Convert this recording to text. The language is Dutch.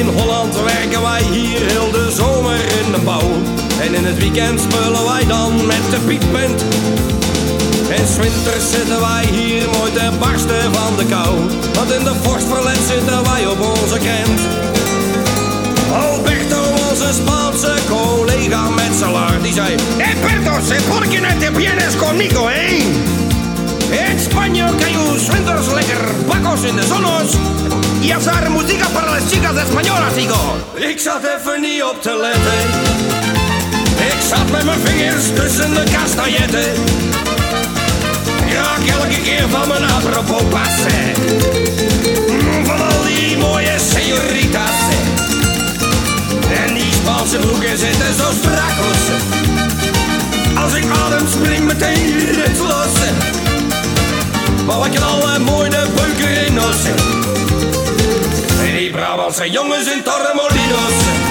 in Holland werken wij hier heel de zomer in de bouw. En in het weekend spullen wij dan met de piekpunt. En winters zitten wij hier mooi te barsten van de kou. Want in de vorstverlet zitten wij op onze krent. Alberto, onze Spaanse collega met metselaar, die zei... Eh, Alberto, se porque no te vienes conmigo, eh? In Spanje kan je winters lekker bakkos in de zon Chicas hijo. Ik zat even niet op te letten. Ik zat met mijn vingers tussen de kastanjetten. Raak elke keer van mijn apropos passen. Mm, Van al die mooie senoritas. En die Spaanse broeken zitten zo strak Als ik adem spring meteen het los. Maar ik alle mooi de beuken in os. En die Brabantse jongens in Torremolinos.